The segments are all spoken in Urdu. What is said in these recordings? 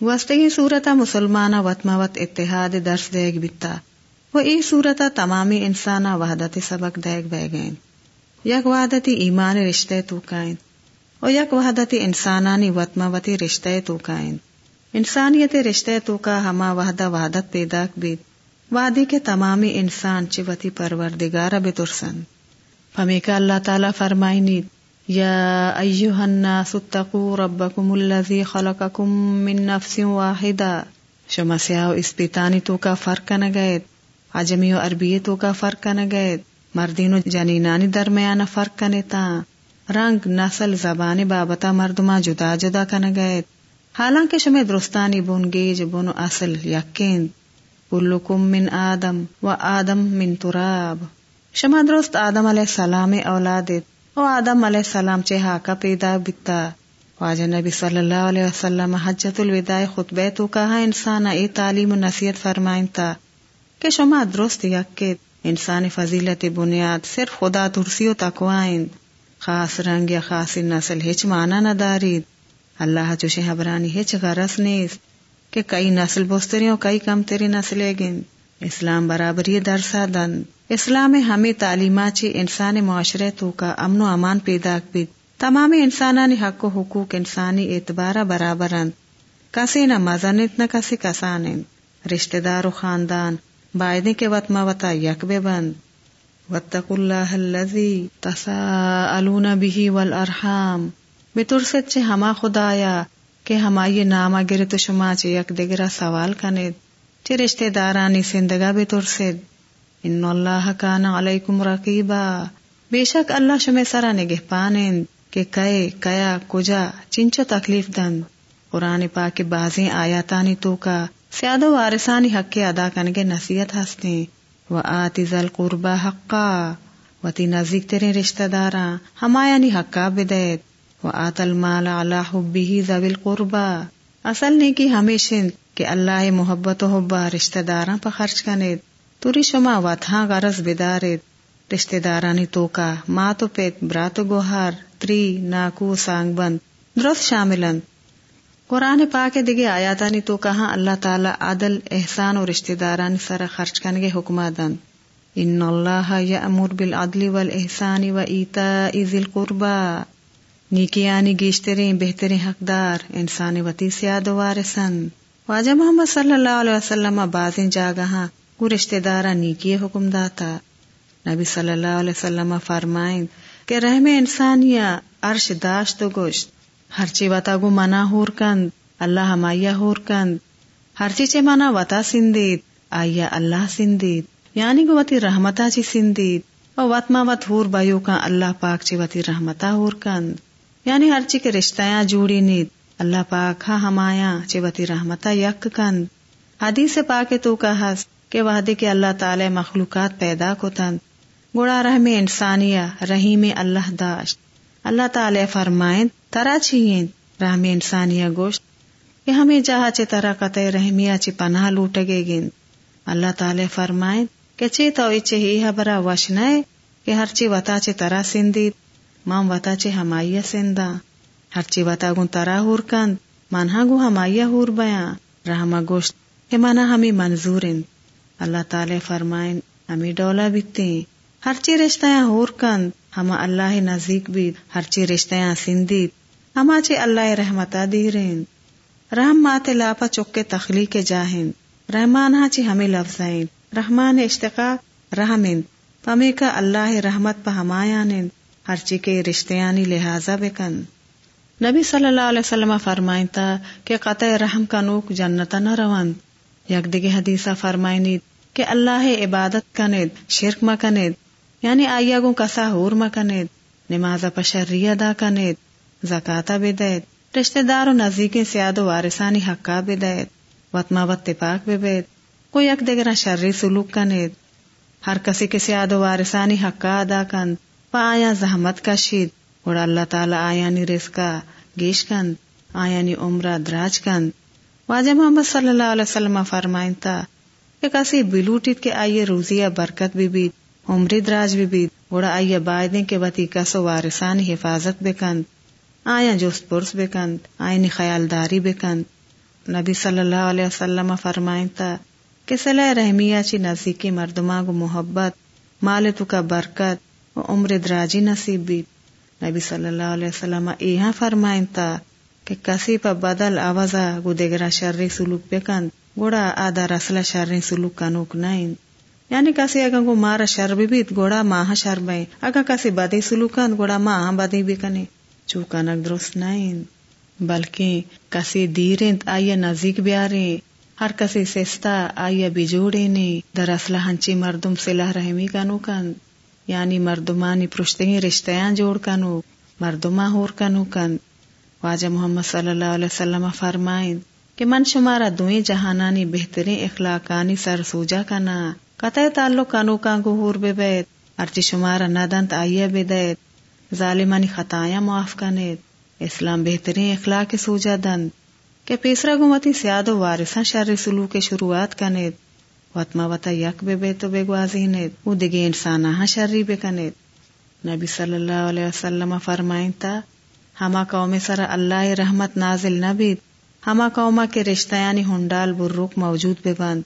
وسطی صورت مسلمانہ وطما وط اتحاد درس دیگ بتا۔ وہ ای صورت تمامی انسانہ وحدت سبق دیگ بہ گئیں یک وحدتی ایمان رشتے تو کائیں اور یک وحدتی انسانانی وطما وتی رشتے تو کائیں انسانیت رشتے تو کا ہما وحدہ وحدت پیدا بیت وادی کے تمامی انسان چوتی پروردگار بترسن۔ فمی کا اللہ تعالی فرمائی نیت یا ایوہ الناس اتقوا ربکم الذی خلقکم من نفس واحدہ. شما سیاو اس پیتانی تو کا فرق نہ گئے، عجمی و عربی تو کا فرق نہ گئے، مردین و جنینانی درمیان فرق کنے تا، رنگ، نسل، زبان بابتا مردما جدا جدا کن گئے. حالانکہ شمع درستانی بن گیج بن اصل یقین، کلکم من آدم و آدم من تراب. شما درست آدم علیہ السلام اولادت و آدم علیہ السلام چہا کا پیدا بتا واجہ نبی صلی اللہ علیہ وسلم حجت الوداع خطبہ تو کہا انسان ای تعلیم و نصیحت فرمائن تا کہ شما درست یقین انسانی فضیلت بنیاد صرف خدا ترسی و تقوائن خاص رنگ یا خاص نسل ہچ مانا نہ دارید۔ اللہ چوشے حبرانی ہے غرض نیس کہ کئی نسل بوستری اور کئی کم تیری نسل گن اسلام برابری درسا دن اسلام ہمیں تعلیمات چی انسان معاشرے تو کا امن و امان پیدا بیت تمام انسانانی حق و حقوق انسانی اعتبارہ برابر کسی نہ مزنت، نہ کسی کسان رشتہ دار و خاندان بائدے کے وط وطا یک بے بند۔ وطق اللہ الذی تساءلون به والارحام۔ ترست چھ ہما خدایا کہ ہما یہ ناما گر تو شما چھ یک دگرا سوال کنے چھ رشتے دارانی سندگا بے ترسد ان اللہ کانا علیکم رقیبا بے شک اللہ شمع سرا نگہ پانند کہ کئے، کیا، کجا چنچو تکلیف دند۔ قرآن پاک بازیں آیاتانی تو کا سیاد و وارثانی حق کے ادا کنگے نصیحت ہستے۔ و آتی ذل قربا حقا۔ و تی نزدیک تیرے رشتہ داراں۔ ہمایا نی حقا بدیت۔ آت المال اللہ حبی ذوی القربا اصل نہیں کی ہمیشن کہ اللہ محبت و حبا رشتہ داراں پا خرچ کنے توری شما واتھاں غرض بدارت رشتہ دارانی تو کا ماں تو پیت برات گوہار، تری ناکو سانگ بند، درست شاملن۔ قرآن پاک دگے آیاتانی تو کہاں اللہ تعالی عدل، احسان و رشتہ دارانی سر خرچ کنگے حکمہ دن۔ ان اللہ یامر بالعدل والاحسان و ایتاء ذی القربا نیکیانی گیشترین بہترین حقدار انسانی وتی سیاد وارسن واجہ محمد صلی اللہ علیہ وسلم بازن جاگہاں کو رشتہ دارا نیکی حکم داتا نبی صلی اللہ علیہ وسلم فرمائیں کہ رحم انسانیا عرش داشت و گوشت، ہر چی وطا گو منا ہور کند، اللہ ہمایا ہور کند۔ ہر چی چے منا وطا سندید، آیا اللہ سندید۔ یعنی گو وطی رحمتا چی سندید۔ و وطما وط ہور بایو کا اللہ پاک چی وطی رحمتا ہور کند۔ یعنی ہر چی کے رشتہ جوڑی نیت اللہ پاک ہاں ہمایا چیوتی رحمتا یک کند۔ حدیث پاک تو کا حس کہ وحدی کے اللہ تعالی مخلوقات پیدا کو تن گوڑا رحم انسانیہ، رحیم اللہ داشت۔ اللہ تعالی فرمائیں ترا چھین رحم انسانیہ گوشت۔ کہ ہمیں جہاں چے طرح قطع رحمیہ چی پناہ لوٹ گے گن اللہ تعالی فرمائیں کہ چی تو اچھے ہی برا وشنائے کہ ہر چی وطا چے طرح سندید۔ مام وتا چے ہمایا سندا ہر چی وتا گن ترا ہور کند۔ منہا گو ہمایا ہور بیا رحما گوشت، کہ منا ہمیں منظورن اللہ تعالی فرمائن ہمیں ڈولا بیتے ہر چی رشتہ ہور کند ہما اللہ نزدیک بھی ہر چی رشتہ سندید ہما چے اللہ رحمتا دیرین رحم مات لاپا چکے تخلیق جاہن۔ رحمان ہاں چی ہمیں لفظائن۔ رحمان اشتقاق، رحمن۔ پمی کا اللہ رحمت پا ہمایانن۔ ہر چی کے رشتیانی لہذا بکن نبی صلی اللہ علیہ وسلم فرمائن تا کہ قطع رحم کا نوک جنتا نہ روان یک دگی حدیثہ فرمائنی کہ اللہ عبادت کنید، شرک مکنید یعنی آیا گو کسا ہور مکنید نماز پشریہ دا کنید، زکاة بدید رشتہ دار و نزدیکی سیاد و وارثانی حقا بدید وطما وط پاک ببید کوئی یک دگرہ شرری سلوک کنید۔ ہر کسی کے سیاد و وارثانی حقا ادا کند آیا زحمت کا شید اور اللہ تعالی آیا نی رزقا گیش کند آیا نی عمرہ دراج کند۔ واجہ محمد صلی اللہ علیہ وسلم فرمائن تا کہ کسی بلوٹیت کے آئیے روزیہ برکت بھی بیت عمری دراج بھی بیت گوڑا آئیے بائدیں کے بتی کسو وارثانی حفاظت بکند آیا جوست پرس بکند، آئینی خیالداری بکند۔ نبی صلی اللہ علیہ وسلم فرمائیں تا کہ صلاح رحمیہ چی نزدیکی مردما گو محبت مال تو کا برکت و عمر دراجی نصیب بھی نبی صلی اللہ علیہ وسلم ایہاں فرمائیں تا کہ کسی پا بدل آوازا گو دیگرا شرری سلوک بکند گوڑا آدھا رسلا شرری سلوک کنوک نائن۔ یعنی کسی اگا گو مارا شر بیت، گوڑا ماہ شر بائیں اگا کسی بدی سلوکند گوڑا ماہ بدی بکنے چوکانک درست نائن۔ بلکہ کسی دیرند آئیا نزدیک بیاریں ہر کسی سستا آئیا بجوڑے نے دراصل ہنچی مردم صلح رحمی کنو کن یعنی مردمانی پرشتگی رشتیاں جوڑ کنو مردما ہور کنو کن واجہ محمد صلی اللہ علیہ وسلم فرمائیں کہ من شمارا دوئیں جہانانی بہترین اخلاقانی سر سوجا کنا قطع تعلق کنو کانگو ہور بے بیت ارچی شمارا ندنت آئیا بے دیت ظالمانی خطایاں معاف کنیت، اسلام بہترین اخلاق سوجا دن کہ پیسرا گمتی سیاد و وارثاں شر سلوک کے شروعات کنیت وطما وطا یک بے بے تو بے گوازینیت او دگے انسانا ہاں شرری بے کنیت نبی صلی اللہ علیہ وسلم فرمائیں تا ہما قوم سر اللہ رحمت نازل نہ نبید ہما قوما کے رشتیانی ہنڈال برروک موجود بے بند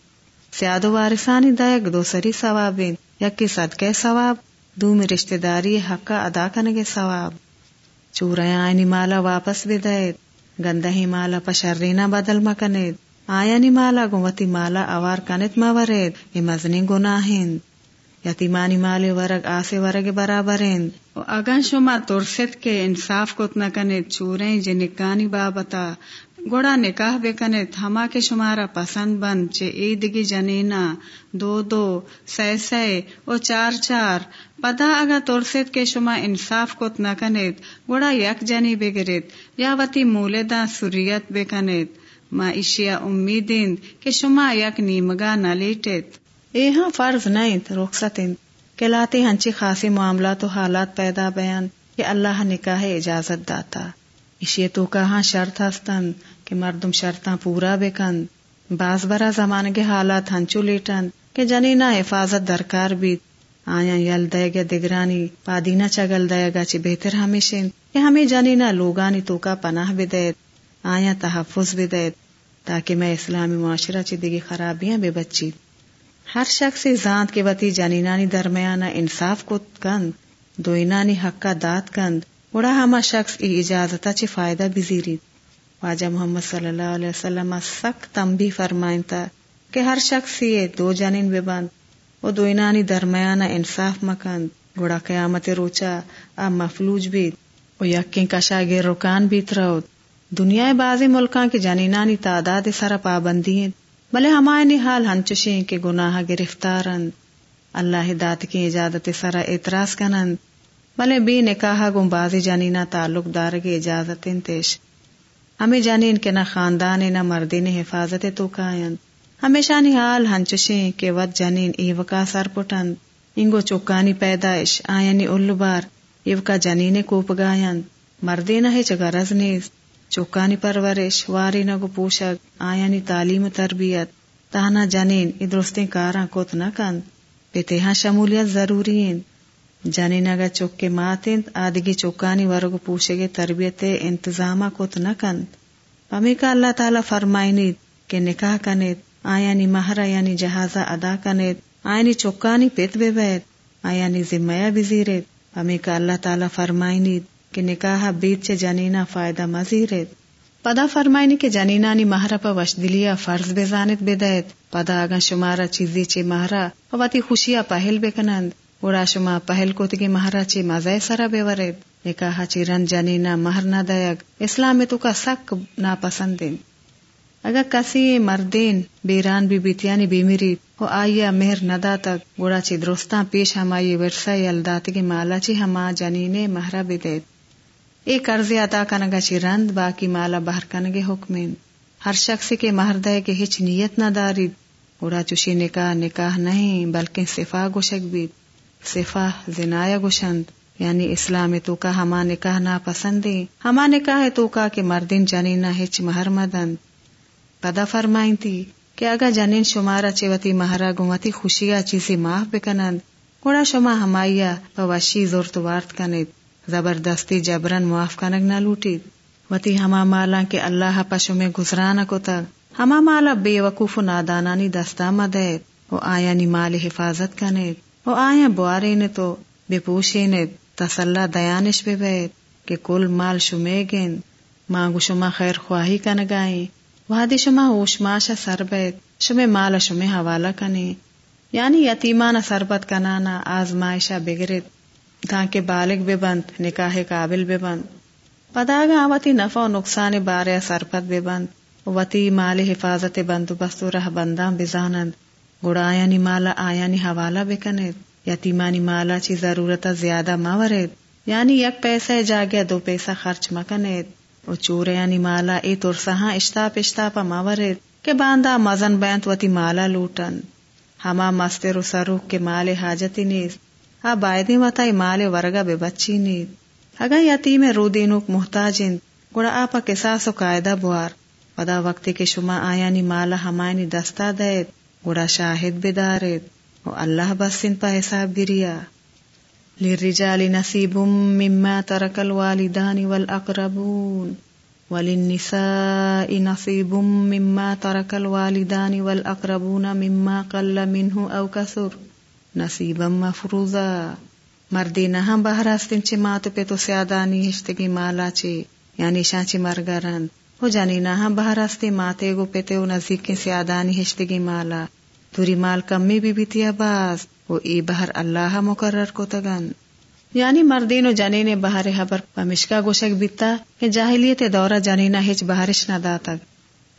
سیاد و وارثانی دائک دو سری ثوابین یک صدقے ثواب دو میں رشتہ داری حقا ادا کنگے ثواب۔ چوریاں آئینی مالا واپس بھی دائت گندہی مالا پشرینا بدل مکنید۔ آیانی مالا گوتی مالا اوار کنت مورید۔ ای مزنی گناہین یتیمانی مالی ورگ آسے ورگ برابرین و اگن شما ترست کے انصاف کت نکنید چوریں جنکانی بابتا، گوڑا نکاح بے کنت ہما کے شمارا پسند بند چے ایدگی جنینا، دو دو سی سی او چار چار۔ پدا اگا ترسید کے شما انصاف کت نکنید گوڑا یک جنی بگرید یا وتی مولدہ سریت بے کنید ما اشیا امیدین کہ شما یک نیمگا نہ لیٹت ایہاں فرض نہیں، رخصت کہ لاتے ہنچی خاصی معاملات و حالات پیدا بیان کہ اللہ نکاح اجازت داتا۔ اشی تو کہاں شرط ہستن کہ مردم شرطاں پورا بکن۔ باز برا زمان کے حالات ہنچو لیٹن کہ جنینا حفاظت درکار بھی آیا یل دے گا دگرانی پادینا چگل دے گا چی بہتر ہمیشن کہ ہمیں جنینا لوگانی تو کا پناہ بھی دے آیا تحفظ بھی دے تاکہ میں اسلامی معاشرہ چی دگی خرابیاں بے بچی۔ ہر شخص ذات کے وتی جنینانی درمیانہ انصاف کو کند دوینانی حق کا دات کند اڑا ہما شخص ای اجازتا چی فائدہ بزیری واجہ محمد صلی اللہ علیہ وسلم سخت تمبی فرمائن تا کہ ہر شخص یہ دو جنین بے بند و دوینانی درمیانہ انصاف مکند۔ گوڑا قیامت روچا ا مفلوج بیت و یقین کشا گر رکان بیت رہو دنیا بازی ملکاں کی جنینانی تعداد سر پابندی بلے ہمائنی حال ہنچشیں کے گناہ گرفتارند اللہ دات کی اجازت سر اعتراض کنند بلے بی نکاح گم بازی جنینا تعلق دار کے اجازت انتیش۔ ہمیں جانین کے نہ خاندان، نہ مردی نے حفاظت تو کائن۔ ہمیشہ حال ہنچشیں کے ود جنین ایوکا سر پٹند انگو چوکانی پیدائش، آئینی الو بار ایوکا جنین کوپ گائن۔ مردی نہ ہے چگرز نیز چوکانی پرورش واری نگو پوشک آئینی تعلیم تربیت تانا جنین ادرستیں کاراں کوت نہ کند پیتہاں شمولیت ضروری ہیں جنین اگا چوکے ماتند آدگی چوکانی ورگو پوشگے تربیت انتظامہ کوت نہ کند پمی کا اللہ تعالی فرمائنید کہ نکاح کنید آیانی مہرہ یعنی جہازہ ادا کنید آئینی چوکانی پیت بے بیت آیانی ذمہ بزیرید پمی کا اللہ تعالی فرمائنید کہ نکاح بیت چے جنینا فائدہ مزیرید پدا فرمائنی کہ جنینانی مہرہ پا وش دلیا فرض بے زانت بے دیت پدا آگا شمارا چیزی چے مہرہ پواتی خوشیا پہل بے کنند۔ اڑا شما پہل کو تگی مہرا چی مزے سرا بے ورد نکاح چی رن جنینا مہر نہ دیگ اسلام میں تو کا سک نا پسندین اگر کسی مردین بیران بی بیتیانی بیمیری ہو آئیا مہر ندا تک گوڑا چی درستان پیش ہمائی ورسا یلدات کی مالا چی ہما جنینے مہرا بھی دید اے قرض ادا کنگا چی رند باقی مالا بہر کنگے حکمین ہر شخص کے مہر دے کے ہچ نیت نہ داری گوڑا چوشی نکاح نکاح نہیں بلکہ صفا گوشک بیت صفا زنایا گشند یعنی اسلام تو کا ہما نکاح نا پسندی ہما نکاح تو کا کہ مردین جنینا ہچ مہر مدن پدا فرمائیں تھی کہ اگا جنین شمارا چیوتی مہرا گوتی خوشیا چیزی معاف بکنند گوڑا شما ہمایا پوشی زورت وارت کنید زبردستی جبرن معاف کنگ نہ لوٹید وتی ہما مالا کے اللہ پشو میں گزرانا کو تک ہما مالا بے وقوف و نادانانی دستا مدید وہ آیا نی مال حفاظت کنے۔ وہ آیا بوارے نے تو بے پوشے نے تسلح دیانش بے بیت کہ کل مال شمے گین۔ مانگو شما خیر خواہی کنگائیں وادی شما اوشماشا سر بیت شمے مال شمے حوالہ کنے۔ یعنی یتیمانہ سربت کنانا آزمائشہ بگرت تاکہ بالغ بے بند، نکاح قابل بے بند۔ پداگا وتی نفع و نقصان بارے سرپت بے بند۔ وتی مال حفاظت بندوبست رہ بنداں بزانند گڑا آیا نی مالا آیا نی حوالہ بکنید یتیمانی مالا چی ضرورت زیادہ مورد یعنی یک پیسہ جاگیا، دو پیسہ خرچ مکنید او چور یعنی مالا اے ترسہاں اشتاپ اشتاپا مورد کہ باندھا مزن بینت وتی مالا لوٹن۔ ہما مستر و سروخ کے مال حاجتی نیست۔ آ بائدی وتا مال ورگا بے بچی نیت اگا یتیم رو دینوک محتاج گڑا آپا کساس و قاعدہ بوار۔ پدا وقت کے شما آیا نی مالا ہمائنی دستا دیت گڑا شاہد بدارت و اللہ بسن پا حساب گریا۔ للرجال نصیب مما ترک الوالدان والاقربون وللنساء نصیب مما ترک الوالدان والاقربون مما قل منه او کسر نصیبم مفروضا. مردی نہ ہم باہر استن چی مات پہ تو مالا چی یعنی شان چی ہو جانی نہ ہم باہر استے ماتے گو پتے و نزدیک کے سیادانی ہشتگی مالا. توری مال کمی بھی بیتی باز وہ ای بہر اللہ مقرر کو تگن یعنی مردین و جنین بہر حبر پمشکا گوشک بیتا کہ جاہلیت دورہ جنینہ ہچ بہرش نہ داتک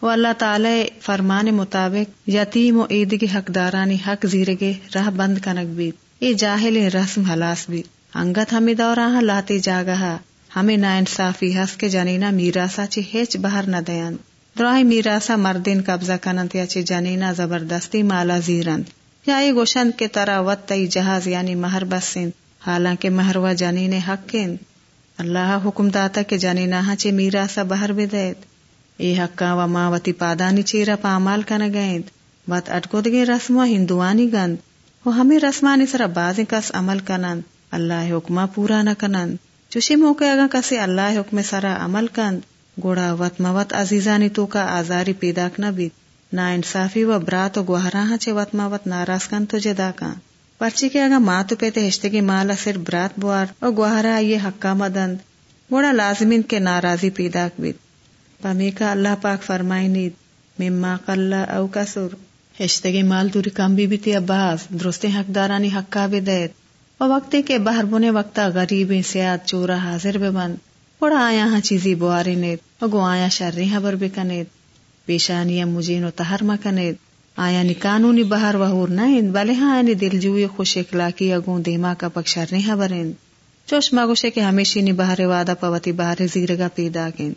وہ اللہ تعالی فرمان مطابق یتیم و عید کے حقدارانی حق زیرگے راہ بند کنک بیت یہ جاہل رسم حلاس بیت انگت ہمیں دورا لاتے جاگا ہمیں نا انصافی ہس کے جنینا میراسا چی ہیچ باہر نہ دیان۔ دراہ میراسا مردین قبضہ کنند یا چی جنینا زبردستی مالا زیرند یا یہ گوشند کے طرح وط تئی جہاز یعنی مہر بسند حالانکہ مہر و جنین حق اللہ حکم داتا کہ جنینا ہاں چی میراسا باہر بدیت ای حقا و ماوتی پادانی چیرا پامال کن گئند بات اٹکو دگے رسم ہندوانی گند وہ ہمیں رسمانی سرا بازی کس عمل کنند اللہ حکمہ پورا نہ کنند چوشی موقع اگا کسی اللہ حکم سرا عمل کند گوڑا وط موت عزیزانی تو کا آزاری پیدا کنا بیت نا انصافی و برات و گوہراں چے وط موت ناراض کن تو جدا کان پرچی کے اگا ماتو پیتے ہشتگی مالا سر برات بوار اور گوہرا یہ حقا مدند گوڑا لازمین کے ناراضی پیدا بیت پمی اللہ پاک فرمائی نید مما قل او کسر۔ ہشتگی مال دوری کم بھی بیتی اباز درست حقدارانی حقا بھی دیت و وقتی کے باہر بنے وقتا غریب سیاد چورا حاضر بے بند۔ بڑا آیا ہاں چیزی بواری نیت و گو آیا شرری حبر بکنیت پیشانی مجین و تہر مکنیت آیا نی قانونی باہر وحور نائند بلے ہاں یعنی دل جوئی خوش اخلاقی اگوں دیما کا پک شرری حبرین۔ چوش مگوشے کے ہمیشی نی باہر وعدہ پوتی باہر زیرگا پیدا کن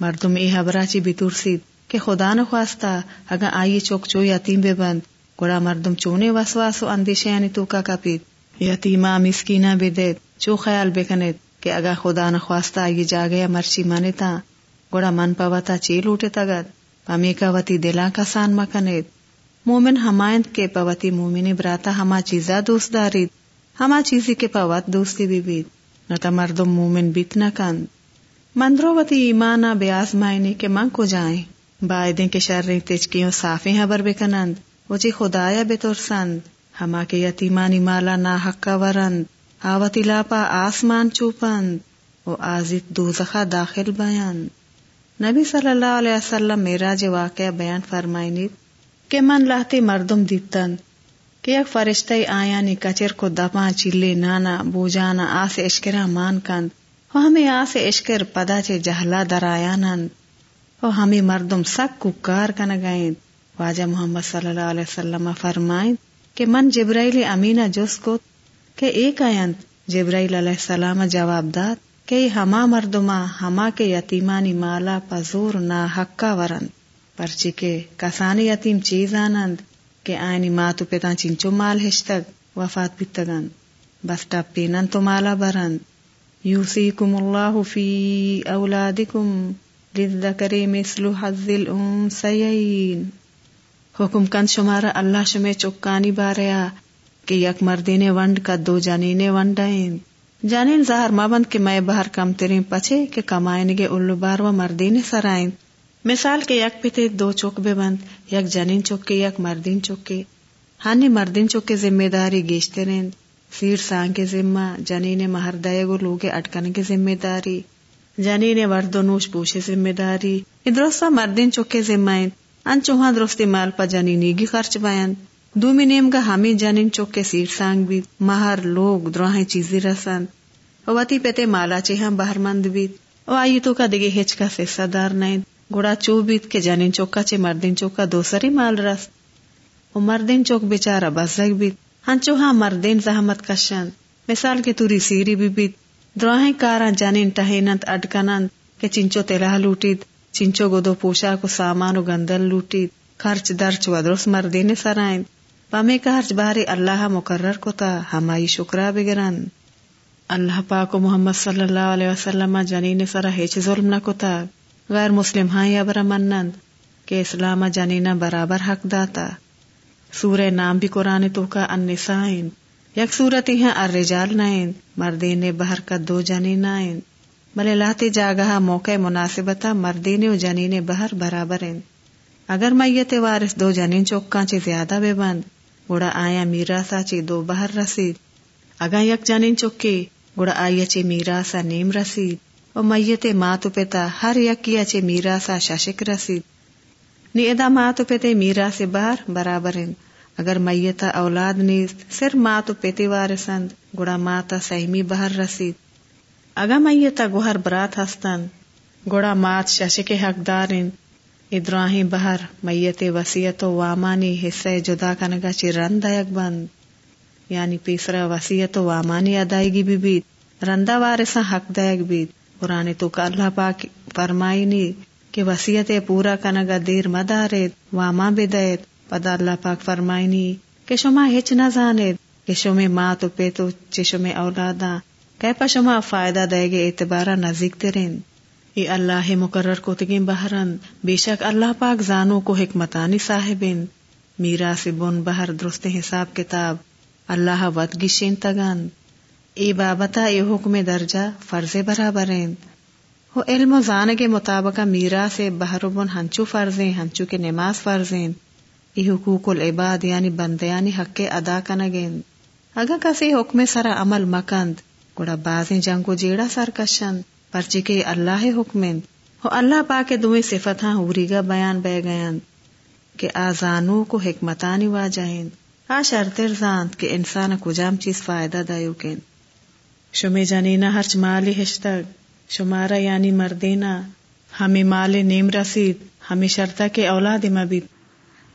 مردم ای حبرا چی بھی ترسید کہ خدا نہ خواستہ اگا آئی چوک چو یتیم بے بند گڑا مردم چونے وسواس و اندیشے یعنی تو کا کپیت یتیما مسکینا بے دیت چو خیال بے کنیت کہ اگا خدا نہ خواستہ آئی جا گیا مرچی مانے تا گڑا من پوتا چی لوٹے تگت پمی کا وتی دلا کا سان مکنیت مومن ہمائند کے پوتی مومن براتا ہما چیزا دوست دارید. ہما چیزی کے پوت دوستی بھی بیت نہ مردم مومن بیت نہ کند مندروتی ایمانا بیاس مائنی کے من کو جائیں۔ بائدیں کے شرری تجکیوں صافی حبر بکنند وچی خدایا بے ترسند ہما کے یتیمانی مالا نا حقا ورند۔ آوتی لاپا آسمان چوپند۔ و آزید دوزخا داخل بیان۔ نبی صلی اللہ علیہ وسلم میرا جو واقعہ بیان فرمائنید کہ من لاہتی مردم دیتن کہ یک فرشتہ آیا نی کچر کو دپا چلے نانا بوجانا آس اشکرا مان کند۔ و ہمیں آس اشکر پدا چے جہلا درایا نند و ہمیں مردم سک کار کن گئیں۔ واجہ محمد صلی اللہ علیہ وسلم فرمائیں کہ من جبرائیل امینہ جس کو کہ ایک آئند جبرائیل علیہ السلام جواب داد کہ ہما مردما ہما کے یتیمانی مالا پزور نا حقا ورند پرچی کے کسانی یتیم چیز آنند کہ آئینی ماتو پیتا چنچو مال ہشتگ، وفات بیتگند بس ٹپ پینن تو مالا برند یوسیکم اللہ فی اولادکم للذکر مثل حظ الانسیین۔ حکم کند شمارا اللہ شمے چکانی باریا کہ یک مردین ونڈ کا دو جانین ونڈائیں جانین ظاہر مابند کے میں باہر کم ترین پچھے کہ کمائن گے الو بار و مردین سرائن مثال کے یک پتے دو چوک بے بند، یک جنین چوک کے، یک مردین چوک کے۔ ہانی مردین چوک کے ذمہ داری گیشتے رہن۔ سیر سان کے ذمہ جنین مہر دے گو لوگے اٹکن کے ذمہ داری۔ جنین ورد و نوش پوشے ذمہ داری۔ ادرستا مردین چوک کے ذمہ ان چوہاں درستی مال پا جنینی گی خرچ بیان دومی نیم کا ہمیں جنین چوک کے سیر سانگ بھی مہر لوگ دروہیں چیزی رسن۔ واتی پیتے مالا چیہاں باہر مند بیت۔ او آئی تو کا دگے ہچ کا سیسا دار نائن گوڑا چو بیت کے جنین چوکا چے مردین چوکا دوسری مال رس۔ او مردین چوک بیچارا بزگ بیت۔ ہنچو ہاں مردین زحمت کشن۔ مثال کے توری سیری بھی بیت۔ دروہیں کارا جنین ٹہینت اڈکنند کہ چنچو تلہ لوٹید چنچو گدو پوشا کو سامان و گندل لوٹید خرچ درچ و درست مردین سرائن۔ پامے کا خرچ باری اللہ مقرر کو تا ہمائی شکرا بگرن۔ اللہ پاک و محمد صلی اللہ علیہ وسلم جنین سرا ہیچ ظلم نہ کتا غیر مسلم ہاں یا برا منند۔ کہ اسلام جنینا برابر حق داتا۔ سورہ نام بھی قرآن تو کا النسائن۔ یک صورت ہیں الرجال نائن۔ مردین بہر کا دو جنین آئین بلے لاتے جاگہ موقع مناسبتا مردین و جنین بہر برابر ہیں اگر میت وارث دو جنین چوکاں چے زیادہ بے بند گوڑا آیا میرا سا چے دو بہر رسید۔ اگا یک جنین چوکے گوڑا آیا چے میرا سا نیم رسید۔ و میت ماتو پتا ہر یک کیا میرا سا ششک رسید۔ نی ادا ماتو پتے میرا سے بہر برابر اگر میتا اولاد نیست سر ماتو پیتے وارسند گوڑا ماتا سہمی بہر رسید۔ اگا میتا گوہر برات ہستن گوڑا مات ششک حقدارن ادراہی بہر میت وسیعت و وامانی حصہ جدا کنگا چی رند یک بند۔ یعنی پیسرا وسیعت و وامانی ادائیگی بھی بیت رندہ وارثا حق دائگ بیت قرآن تو کا اللہ پاک فرمائی نی کہ وسیعت پورا کنگا دیر مدارت واما بدایت پدا اللہ پاک فرمائی نی کہ شما ہچ نہ زانت کہ شما ماں تو پے تو چشم اولادا کہ پا شما فائدہ دے گے اعتبارا نزدیک ترین۔ ای اللہ مقرر کو تگیم بہرن، بے شک اللہ پاک زانو کو حکمتانی صاحبین۔ میرا سے بن بہر درست حساب کتاب، اللہ ود گشین تگن ای بابتا ای حکم درجہ فرض برابر ہو علم و زان کے مطابق میرا سے بہر بن ہنچو فرضیں، ہنچو کے نماز فرضیں۔ ای حقوق العباد یعنی بندیانی حق کے ادا کنگین اگر کسی حکم سرا عمل مکند گوڑا بازیں جنگو جیڑا سر کشند پرچی کے اللہ حکمن۔ ہو اللہ پا کے دوئیں صفت ہاں ہوری گا بیان بے گیان کہ آزانو کو حکمتانی واجہین آ شرطر زانت کہ انسان کو جام چیز فائدہ دایو کن۔ شمی جانینا ہرچ مالی ہشتگ۔ شمارا یعنی مردینا، ہمیں مال نیم رسید، ہمیں شرطہ کے اولاد مبید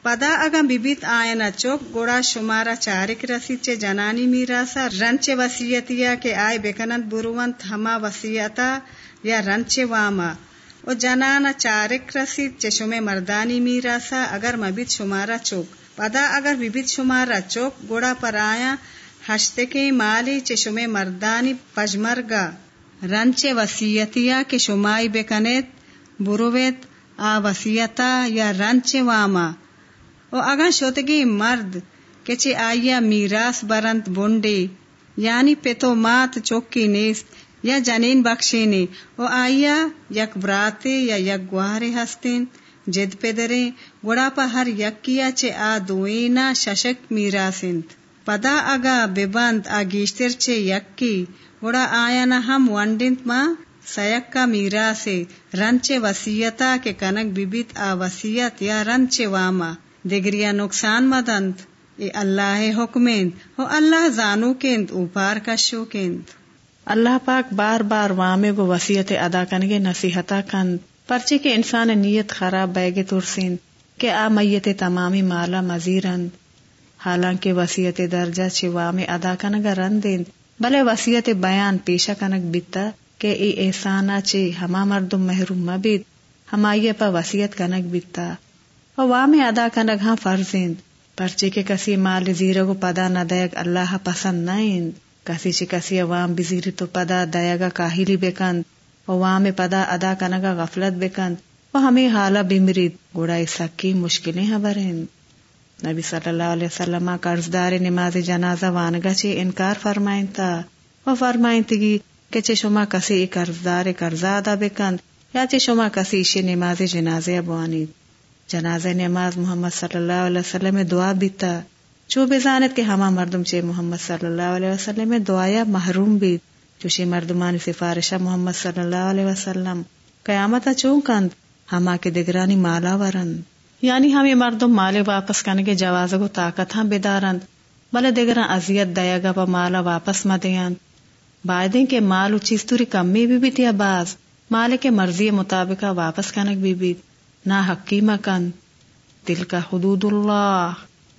پدا اگا بیبیت آئنا چوک گوڑا شمارا چارک رسید چے جنانی میراسا رنچ وسیعتیا کے آئے بکنند بروانت ہما وسیعتا یا رنچ واما۔ او جنانا چارک رسید چے شمے مردانی میراسا، اگر مبیت شمارا چوک۔ پدا اگر بیبیت شمارا چوک، گوڑا پر آیا ہشتے کے مالی چے شمے مردانی پجمرگا۔ رنچ وسیعتیا کے شمائی بکنیت، برویت، آ وسیعتا یا رنچ واما۔ او اگا شوتگی مرد کہ کچے آیا میراس برنت بونڈے۔ یعنی پتو مات چوکی نیست، یا جنین بخشینے۔ او آیا یک براتے یا یک گوارے ہستین۔ جد پدرے گوڑا پا ہر یک کیا چے آ دوینا ششک میراسنت۔ پدا اگا ببند آ گیشتر چے یک کی گوڑا آیا نہ ہم ونڈنت ما سیک کا میراسے رنچے وسیعتا کے کنک بیبیت آ وسیعت یا رنچے واما دگریا نقصان مدند اے اللہ حکمین ہو اللہ زانو کند اوپار کشو کند اللہ پاک بار بار وامے گو وسیعت ادا کنگے نصیحتا کند پرچے کے انسان نیت خراب بیگے ترسین کہ آ میت تمامی مالا مزیرند حالانکہ وسیعت درجہ چھ وامے ادا کنگا رندند بلے وسیعت بیان پیشا کنگ بیتا کہ ای احسانا چے ہما مردم محروم مبید ہمائی پا وسیعت کنگ بیتا۔ وام ادا کنگ ہاں فرزند پرچے کے کسی مال زیر کو پدا نہ دیگ اللہ پسند نائند، کسی چی کسی عوام بزیر تو پدا دیگا کاہلی بکند وام پدا ادا کنگا غفلت بکند، و ہمیں حالا بمرید گوڑا سکی مشکلیں نبی صلی اللہ علیہ وسلم قرض دار نماز جنازہ وانگا چی انکار فرمائن تا و فرمائیں تگی کہ چے شما کسی قرضدار قرضہ ادا بکند، یا چے شما کسی اشی نماز جنازے ابوانید جنازہ نماز محمد صلی اللہ علیہ وسلم دعا بیتا۔ چو بزانت کہ ہما مردم چے محمد صلی اللہ علیہ وسلم دعایا محروم بیت چوشی مردمانی سفارشہ محمد صلی اللہ علیہ وسلم قیامتا چون کند ہما کے دگرانی مالا ورند۔ یعنی ہم یہ مردم مالے واپس کرنے کے جواز کو طاقت ہاں بیدارند بلے دگران ازیت دیا گا پا مالا واپس مدیاں بائدیں کے مال چیز توری کمی بھی بیت یا باز۔ مالے کے مرضی مطابق واپس کنک بھی بیت۔ نہ حقیمہ کن۔ دل کا حدود اللہ۔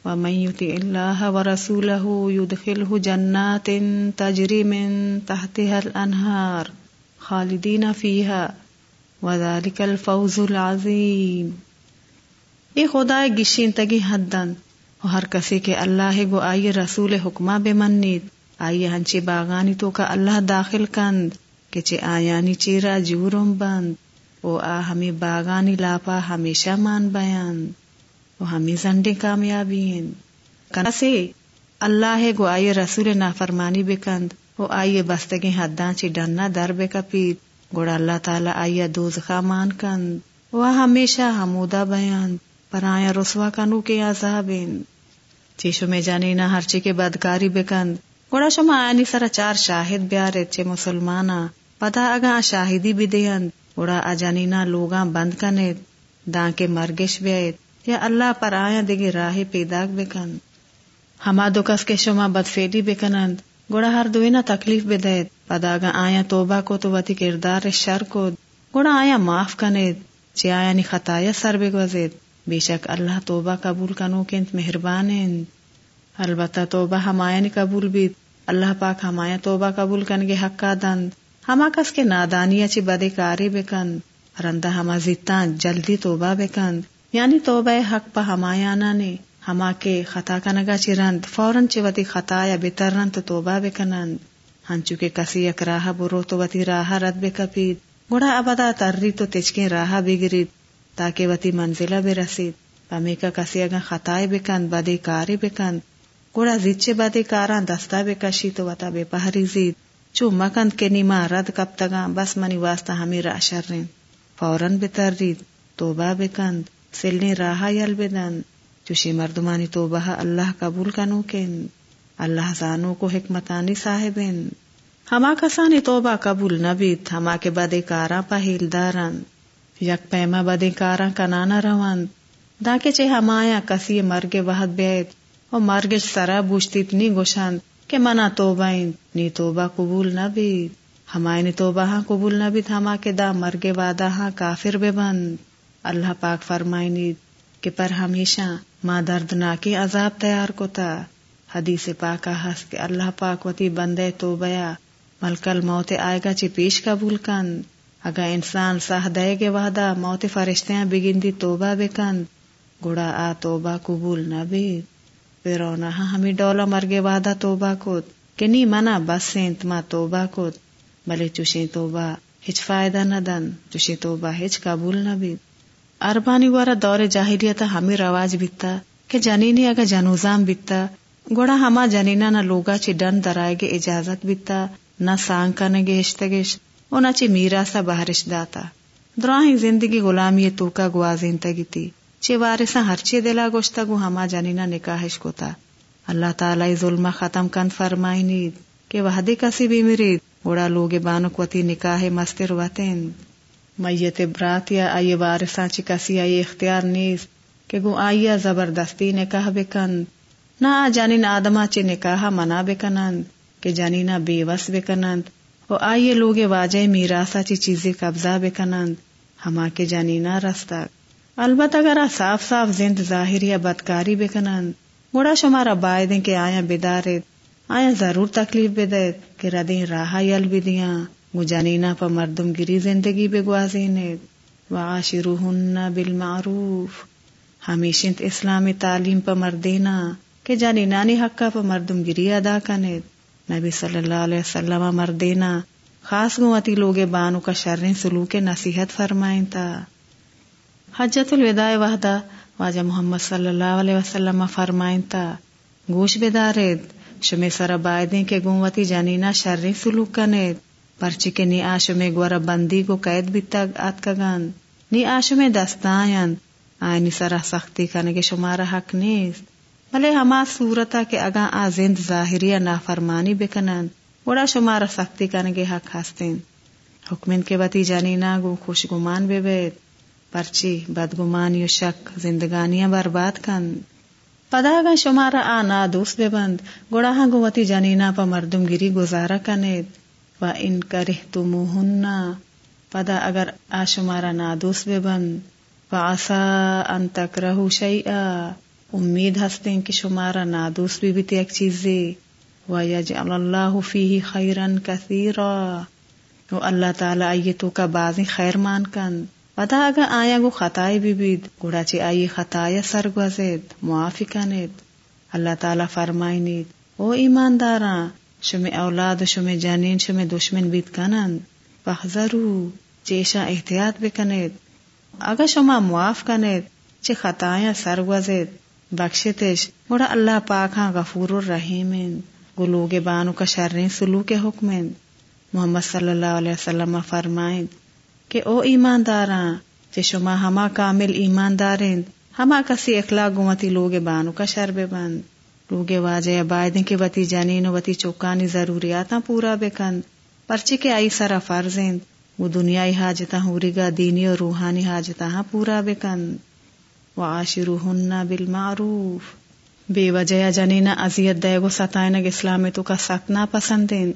ومن يطع الله ورسوله يدخله جنات تجري من تحتها الانهار خالدين فيها وذلك الفوز العظيم یہ خدا گشین تگی حدن و ہر کسی کے اللہ گو آئیے رسول حکمہ بے منید آئیے ہنچی باغانی تو کا اللہ داخل کند۔ کہ چے آیانی چیرا جورم بند۔ او آ ہمیں باغانی لاپا ہمیشہ مان بیان۔ وہ ہمیں زنڈے کامیابی ہیں۔ سے اللہ گو آئیے رسول نافرمانی بکند وہ آئیے بستگی حدان چی ڈننا در بے کپیت۔ گوڑا اللہ تعالی آئیے دوزخا مان کند۔ وہ ہمیشہ حمودہ بیان۔ پر آیا رسوا کنو کے عذاب چیشو میں جانی نہ ہر چی کے بدکاری بکند۔ گوڑا شما آنی سرا چار شاہد بیارے چے مسلمانا۔ پتا اگا شاہدی بھی دیند گوڑا آجانی نہ لوگاں بند کنید۔ دان کے مرگش بیائید۔ یا اللہ پر آیا دگی راہ پیدا بکن ہما دو کس کے شما بدفیلی بکنند۔ گوڑا ہر دوینا تکلیف بدید۔ پداگا آیا توبہ کو تو وتی کردار شر کو گوڑا آیا معاف کنید۔ چی آیا نی خطایا سر بگوزید۔ بے شک اللہ توبہ قبول کنو کنت مہربان البتہ توبہ ہم قبول بیت اللہ پاک ہم توبہ قبول کنگے حقا دند ہما کس کے نادانیا چی بدے کاری بکن رندہ ہما زیتان جلدی توبہ بکند یعنی توبہ حق پا ہمایانا نے۔ ہما کے خطا کنگا چی رند، فوراً چی وتی خطا یا بتر رند تو توبہ بکنند ہنچو کے کسی یک راہ برو تو وتی راہ رد بکپید گوڑا ابدا ترری تو تچکیں راہ بگرید۔ تاکہ وتی منزلہ برسید پمی کا کسی اگا خطائے بکند بدے کاری بکند گوڑا زیچے بدے کاران دستا بکشی تو وتا بے پہری زید۔ چو مکند کے نیما رد کب تگا بس منی واسطہ ہمیں را شرین۔ فوراً بترید، توبہ بکند، سلنی راہ یل بدن چوشی مردمانی تو بہا اللہ قبول کنو کن اللہ زانو کو حکمتانی صاحبن۔ ہما کسانی توبہ قبول نبیت ہما کے بدے کاراں پہیل دارن یک پیما بدے کاراں کنانا روان دا کے چے ہمایا کسی مرگ وحد بیت و مرگ سرا بوشتیت نی گوشند کہ منا توبہ نی توبہ قبول نبیت ہمائے نی توبہ ہاں قبول نبیت ہما کے دا مرگ وعدہ ہاں کافر بے بند اللہ پاک فرمائنی کہ پر ہمیشہ ماں دردناکی عذاب تیار کو تا حدیث پاکا ہس کہ اللہ پاک وتی بندے تو بیا ملکل موت آئے گا چی پیش قبول کن اگا انسان سہ دے گے وحدہ موت فرشتیاں بگندی توبہ بکن، گڑا آ توبہ قبول نہ بھی پیرونا ہاں ہمیں ڈولا مرگے وحدہ توبہ کت کہ نی منا بس سینت ما توبہ کت بلے چوشیں توبہ ہچ فائدہ نہ دن، چوشیں توبہ ہچ قبول نہ بھی اربانی گوارا دور جاہلیت ہمیں رواج بیتا کہ جنینی اگا جنوزام بیتا گوڑا ہما جنینا نہ لوگا چی ڈن درائے گے اجازت بیتا نہ سانگ کنے گے اشتگش او نہ چی میرا سا بہرش داتا۔ دراہی زندگی غلامی تو کا گوازین تگی تھی چی وارثا ہرچی دلا گوشتا گو ہما جنینا نکاحش کو تا اللہ تعالی ظلمہ ختم کن فرمائنی۔ کہ وحدی کسی بھی مرید گوڑا لوگ بانک وتی نکاح مستر وطن۔ میت برات یا آئی وارثاں چی کسی آئی اختیار نیز۔ کہ گو آئی زبردستی نکاح بکند نہ جانین آدما چی نکاح منا بکنند۔ کہ جانینا بے وس بکنند۔ و آئیے لوگ واجہ میراسا چی چیزیں قبضہ بکنند ہما کے جانینا رستا البتہ اگر صاف صاف زند ظاہر یا بدکاری بکنند گوڑا شمارا بائدیں کہ آیا بدارت آیا ضرور تکلیف بدت کہ ردیں راہ یل بدیاں مجانینا پا مردم گری زندگی بے گوازینے وعاشروہن بالمعروف۔ ہمیشنت اسلامی تعلیم پا مردینا، کہ جانینانی حقا پا مردم گری ادا کنے۔ نبی صلی اللہ علیہ وسلم مردینا خاص گواتی لوگ بانو کا شرین سلوک نصیحت فرمائیں تا۔ حجت الوداع وحدہ، واجہ محمد صلی اللہ علیہ وسلم فرمائیں تا۔ گوش بیدارید شمے سر بائدیں کے گوتی جانینا شرری سلوک کنید۔ پرچی کے نی آشمے گورا بندی کو قید بھی تگ آت کگن نی آشمے دستائن آئینی سرا سختی کنگے شمارا حق نیست۔ بھلے ہما صورتا کے اگاں آ زند ظاہری نافرمانی بکنن بڑا شمارا سختی کنگے حق ہستین۔ حکمن کے بتی جانی گو خوش گمان بے بیت پرچی، بدگمانی و شک زندگانیاں برباد کن پدا گا شمارا آ نا دوست بے بند گوڑا ہاں گوتی جنینا پا مردم گیری گزارا کنید۔ و ان کرہ تموہننا پدا اگر آ شمارا نا دوست بے بند و آسا ان تک رہو شیئا۔ امید ہستیں کہ شمارا نا دوست بھی بیتی ایک چیزی و یجعل اللہ فیہ خیرن کثیرا و اللہ تعالی آئیے تو کا بازی خیر مان کن۔ پتا اگا آیا گو خطائی بھی بید، گوڑا چی آئی خطایا سر گوزید معافی کنید۔ اللہ تعالی فرمائی نید او ایماندارا شمی اولاد شمی جانین شمی دشمن بید کنند فحذرو چیشا احتیاط بکنید۔ اگا شما معاف کنید، چی خطایا سر گوزید بخشتش گوڑا اللہ پاک ہاں غفور الرحیمین گلوگ بانو کا شرین سلوک حکمین محمد صلی اللہ علیہ وسلم فرمائیں کہ او ایمانداراں چے شما ہما کامل ایماندارین ہما کسی اخلاق گمتی لوگ بانو کا شرب بند۔ لوگ واجہ بائدیں کے وتی جنین وتی چوکانی ضروریاتاں پورا بکند پرچی کے آئی سرا فرزند وہ دنیای حاجتاں ہوری گا دینی اور روحانی حاجتاں ہاں پورا بکند وعاشروہن بالمعروف. بے وجہ جنینا ازیت دے گو ستائنگ اسلام تو کا سخت نا پسندین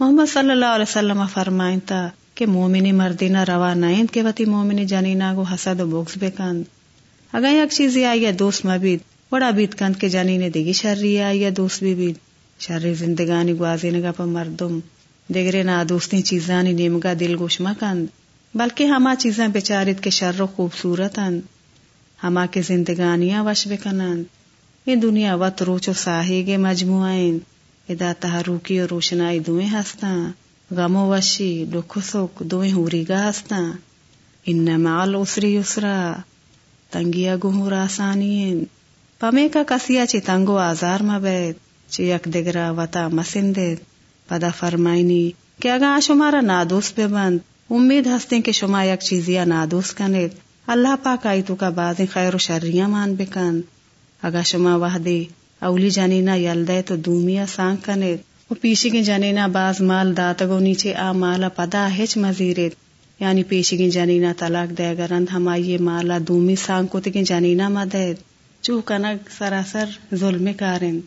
محمد صلی اللہ علیہ وسلم فرمائیں تا کہ مومنی مردینا روا نائند کے وتی مومنی جنینا گو حسد و بغض بکند اگر یک چیزی آئی دوست مبید بڑا بیت کند کے جنینے دیگی شرری آئی دوست بھی بید. شرری زندگانی گوازی نگا پا مردم. دیگرے نا دوستی چیزانی نیمگا دل گوش مکند. بلکہ ہما چیزاں بیچارت کے شر و خوبصورت اند ہما کے زندگانیاں وش بکنند یہ دنیا وط روچ و ساہی گے مجموعین ادا تحروکی اور روشنائی دوئیں ہستاں۔ غم و وشی، دکھ سکھ دوئیں ہوری گا ہستاں۔ ان مال اسری اسرا تنگیا گہور آسانی پمے کا کسیا چی تنگو آزار مبید چی یک دگرا وطا مسندید پدا فرمائنی کہ اگا شمارا نادوس بے بند امید ہستے کہ شما یک چیزیا نادوس کنید۔ اللہ پاک آئی تو کا بازی خیر و شریاں مان بکن۔ اگا شما وحدی، اولی جانینا یلدے تو دومیا سانگ کنید۔ و پیشی کی جانینا باز مال داتگو نیچے آ مالا پدا ہچ مزیرید۔ یعنی پیشی جانینا طلاق دے گرند ہمائی مالا دومی سانگ کو تکی جانینا مدید۔ چو کنگ سراسر ظلم کارند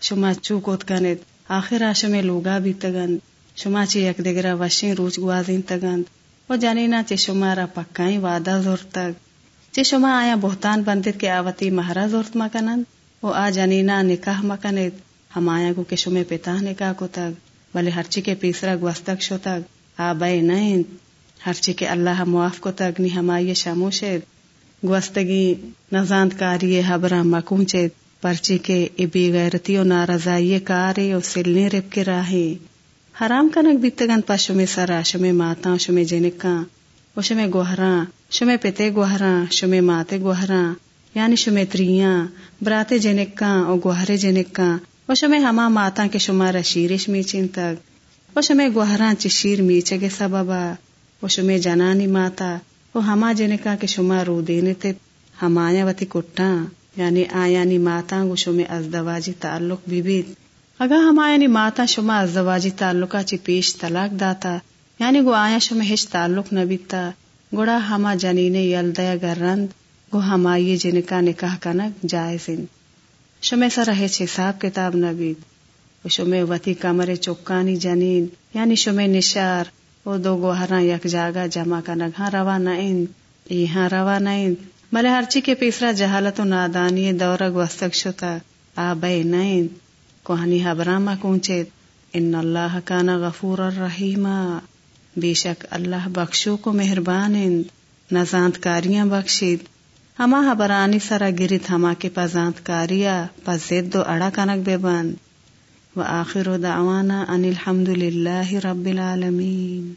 شما چو کوت کنید۔ آخر آشم لوگا بھی تگند شما چی یک دگرا وشین روچ گوازین تگند۔ و جانینا چی شما را پکائیں وعدہ زور تک۔ چی آیا بہتان بندید کے آوتی مہرا زورت مکنند و آ جانینا نکاح مکنید ہم آیا کو کہ شما پتا نکاح کو تک۔ بلے ہرچی کے پیسرا گوستک شو تک۔ آ بے نائن ہرچی کے اللہ معاف کو تک نی ہمائی شاموشید گوستگی نزاند کاری حبرہ مکون پرچی کے ابی غیرتی و نارضائی کاری و سلنے رب کے راہی۔ حرام کنک بیتگن پا شمی سرا شمی ماتا شمی جنکاں، و شمی گوہراں شمی پتے گوہراں شمی ماتے گوہراں یعنی شمی تریاں براتے جنکاں و گوہرے جنکاں، و شمی ہما ماتا کے شمارا شیرش میچین تک، و شمی گوہراں چی شیر میچے گے سببا، و شمی جنانی ماتا، و ہما جنکاں کے شما رو دینے تے ہمایا وتی کٹاں یعنی آیانی ماتا گو شمی ازدواجی تعلق بھی بیت اگا ہما یعنی ماتا شما ازدواجی تعلقا چی پیش طلاق داتا یعنی گو آیا شما ہش تعلق نبیتا، گوڑا ہما جنینے یلدیا گرند گو ہما یہ جنکا نکاح کنک جائزن شما سر ہچ حساب کتاب نبید، و شما وتی کمر چکانی جنین یعنی شما نشار، و دو گوہراں یک جاگا جمع کنک ہاں روا نائن ای ہاں روا نائن بلے ہرچی کے پیسرا جہالت و نادانی دورہ گوستک شتا آبے نائن کوہنی حبرامہ کونچے ان اللہ کانا غفور الرحیم بے شک اللہ بخشو کو مہربان نزانت کاریاں بخشید۔ ہما حبرانی سرا گرت ہما کے پزانت کاریا پزید دو اڑا کنک بے بند۔ و آخر دعوانا ان الحمد للہ رب العالمین۔